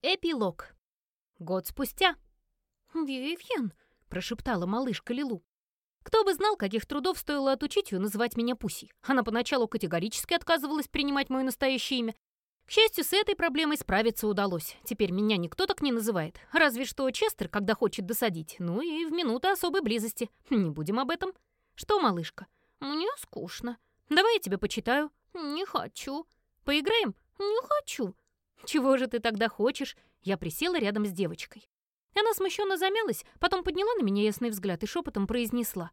Эпилог. Год спустя. «Вивьен», — прошептала малышка Лилу. Кто бы знал, каких трудов стоило отучить ее называть меня Пусей. Она поначалу категорически отказывалась принимать мое настоящее имя. К счастью, с этой проблемой справиться удалось. Теперь меня никто так не называет. Разве что Честер, когда хочет досадить. Ну и в минуты особой близости. Не будем об этом. Что, малышка? Мне скучно. Давай я тебе почитаю. Не хочу. Поиграем? Не хочу. «Чего же ты тогда хочешь?» Я присела рядом с девочкой. Она смущенно замялась, потом подняла на меня ясный взгляд и шепотом произнесла.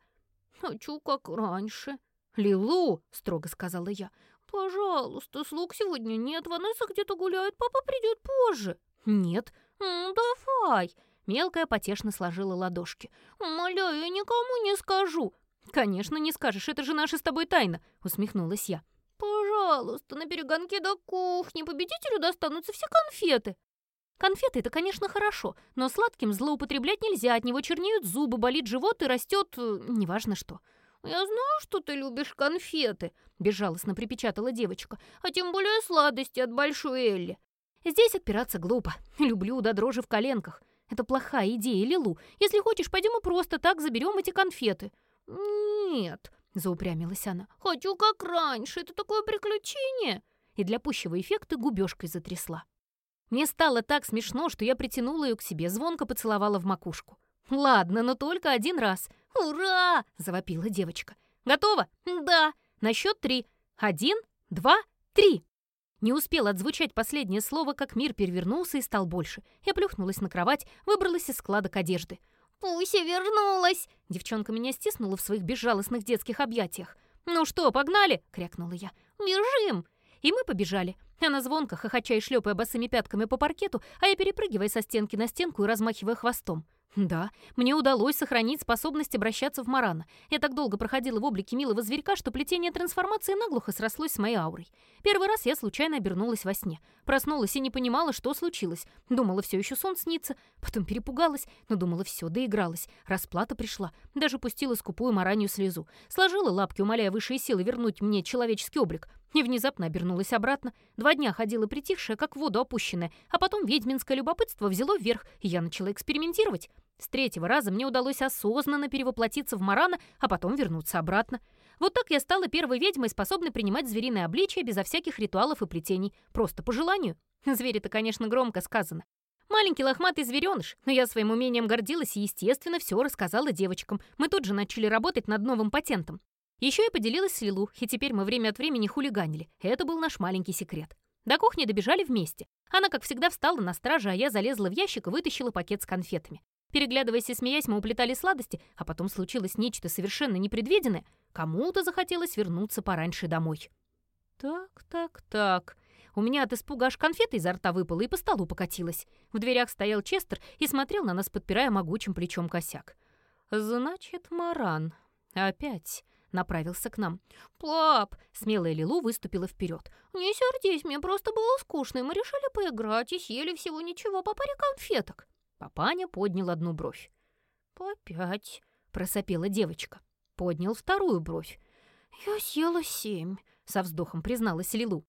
«Хочу, как раньше». «Лилу!» — строго сказала я. «Пожалуйста, слуг сегодня нет, Ванесса где-то гуляет, папа придет позже». «Нет». «Ну, давай». Мелкая потешно сложила ладошки. «Умоляю, я никому не скажу». «Конечно, не скажешь, это же наша с тобой тайна», — усмехнулась я. «Пожалуйста, на перегонке до кухни победителю достанутся все конфеты». Конфеты — это, конечно, хорошо, но сладким злоупотреблять нельзя, от него чернеют зубы, болит живот и растет... Э, неважно что. «Я знаю, что ты любишь конфеты», — безжалостно припечатала девочка, «а тем более сладости от Большой Элли». «Здесь отпираться глупо. Люблю до дрожи в коленках. Это плохая идея, Лилу. Если хочешь, пойдем и просто так заберем эти конфеты». «Нет», заупрямилась она. «Хочу как раньше, это такое приключение!» И для пущего эффекта губежкой затрясла. Мне стало так смешно, что я притянула ее к себе, звонко поцеловала в макушку. «Ладно, но только один раз». «Ура!» — завопила девочка. «Готово?» «Да». На счет три. Один, два, три. Не успел отзвучать последнее слово, как мир перевернулся и стал больше. Я плюхнулась на кровать, выбралась из складок одежды. «Пуся вернулась!» Девчонка меня стиснула в своих безжалостных детских объятиях. «Ну что, погнали?» — крякнула я. «Бежим!» И мы побежали. Она звонко, хохоча и шлепая босыми пятками по паркету, а я перепрыгивая со стенки на стенку и размахивая хвостом. Да, мне удалось сохранить способность обращаться в Марана. Я так долго проходила в облике милого зверька, что плетение трансформации наглухо срослось с моей аурой. Первый раз я случайно обернулась во сне. Проснулась и не понимала, что случилось. Думала, все еще сон снится. Потом перепугалась, но думала, все, доигралась. Расплата пришла. Даже пустила скупую маранью слезу. Сложила лапки, умоляя высшие силы вернуть мне человеческий облик. И внезапно обернулась обратно. Два дня ходила притихшая, как в воду опущенная, а потом ведьминское любопытство взяло вверх, и я начала экспериментировать. С третьего раза мне удалось осознанно перевоплотиться в Марана, а потом вернуться обратно. Вот так я стала первой ведьмой, способной принимать звериное обличие безо всяких ритуалов и плетений, просто по желанию. Звери-то, конечно, громко сказано. Маленький лохматый звереныш, но я своим умением гордилась и, естественно, все рассказала девочкам. Мы тут же начали работать над новым патентом. Еще я поделилась с Лилу, и теперь мы время от времени хулиганили. Это был наш маленький секрет. До кухни добежали вместе. Она, как всегда, встала на страже, а я залезла в ящик и вытащила пакет с конфетами. Переглядываясь и смеясь, мы уплетали сладости, а потом случилось нечто совершенно непредвиденное. Кому-то захотелось вернуться пораньше домой. Так, так, так. У меня от испуга аж конфета изо рта выпала и по столу покатилась. В дверях стоял Честер и смотрел на нас, подпирая могучим плечом косяк. «Значит, Маран. Опять» направился к нам. «Пап!» — смелая Лилу выступила вперед. «Не сердись, мне просто было скучно, и мы решили поиграть и съели всего ничего по паре конфеток». Папаня поднял одну бровь. «По пять», — просопела девочка. Поднял вторую бровь. «Я съела семь», — со вздохом призналась Лилу.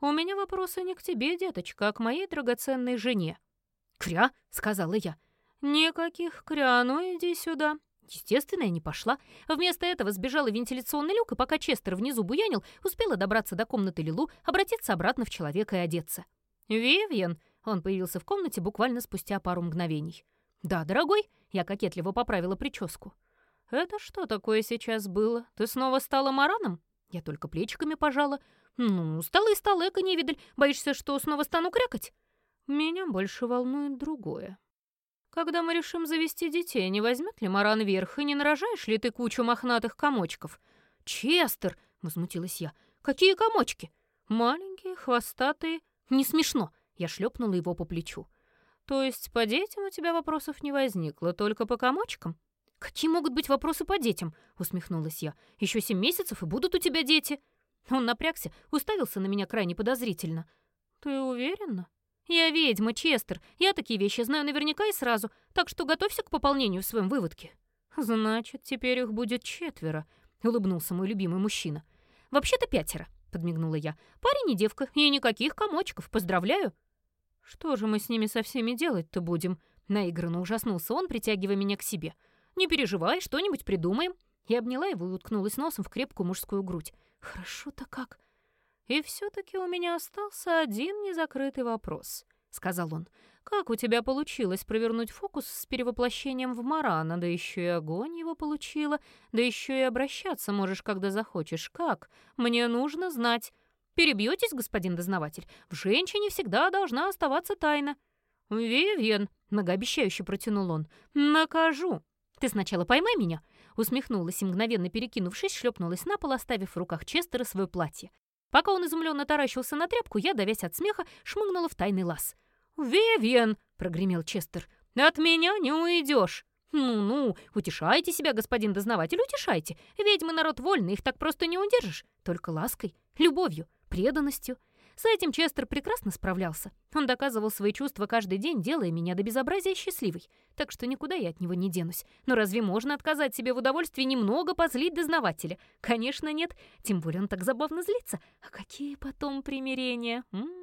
«У меня вопросы не к тебе, деточка, а к моей драгоценной жене». «Кря», — сказала я. «Никаких кря, ну иди сюда», Естественно, я не пошла. Вместо этого сбежала в вентиляционный люк, и пока Честер внизу буянил, успела добраться до комнаты Лилу, обратиться обратно в человека и одеться. «Вивьен!» Он появился в комнате буквально спустя пару мгновений. «Да, дорогой!» Я кокетливо поправила прическу. «Это что такое сейчас было? Ты снова стала мараном?» Я только плечиками пожала. «Ну, стала и стала, эко невидаль. Боишься, что снова стану крякать?» «Меня больше волнует другое», когда мы решим завести детей, не возьмет ли Маран верх, и не нарожаешь ли ты кучу мохнатых комочков? Честер, возмутилась я. Какие комочки? Маленькие, хвостатые. Не смешно. Я шлепнула его по плечу. То есть по детям у тебя вопросов не возникло, только по комочкам? Какие могут быть вопросы по детям? усмехнулась я. Еще семь месяцев и будут у тебя дети. Он напрягся, уставился на меня крайне подозрительно. Ты уверена? «Я ведьма, Честер. Я такие вещи знаю наверняка и сразу, так что готовься к пополнению в своем выводке». «Значит, теперь их будет четверо», — улыбнулся мой любимый мужчина. «Вообще-то пятеро», — подмигнула я. «Парень и девка, и никаких комочков. Поздравляю». «Что же мы с ними со всеми делать-то будем?» Наигранно ужаснулся он, притягивая меня к себе. «Не переживай, что-нибудь придумаем». Я обняла его и уткнулась носом в крепкую мужскую грудь. «Хорошо-то как?» «И все-таки у меня остался один незакрытый вопрос», — сказал он. «Как у тебя получилось провернуть фокус с перевоплощением в Марана, да еще и огонь его получила, да еще и обращаться можешь, когда захочешь? Как? Мне нужно знать. Перебьетесь, господин дознаватель? В женщине всегда должна оставаться тайна». «Вивьен», — многообещающе протянул он, — «накажу». «Ты сначала поймай меня», — усмехнулась и, мгновенно перекинувшись, шлепнулась на пол, оставив в руках Честера свое платье. Пока он изумленно таращился на тряпку, я, давясь от смеха, шмыгнула в тайный лаз. «Вивьен!» — прогремел Честер. «От меня не уйдешь!» «Ну-ну, утешайте себя, господин дознаватель, утешайте. Ведьмы народ вольный, их так просто не удержишь. Только лаской, любовью, преданностью. С этим Честер прекрасно справлялся. Он доказывал свои чувства каждый день, делая меня до безобразия счастливой. Так что никуда я от него не денусь. Но разве можно отказать себе в удовольствии немного позлить дознавателя? Конечно, нет. Тем более он так забавно злится. А какие потом примирения? М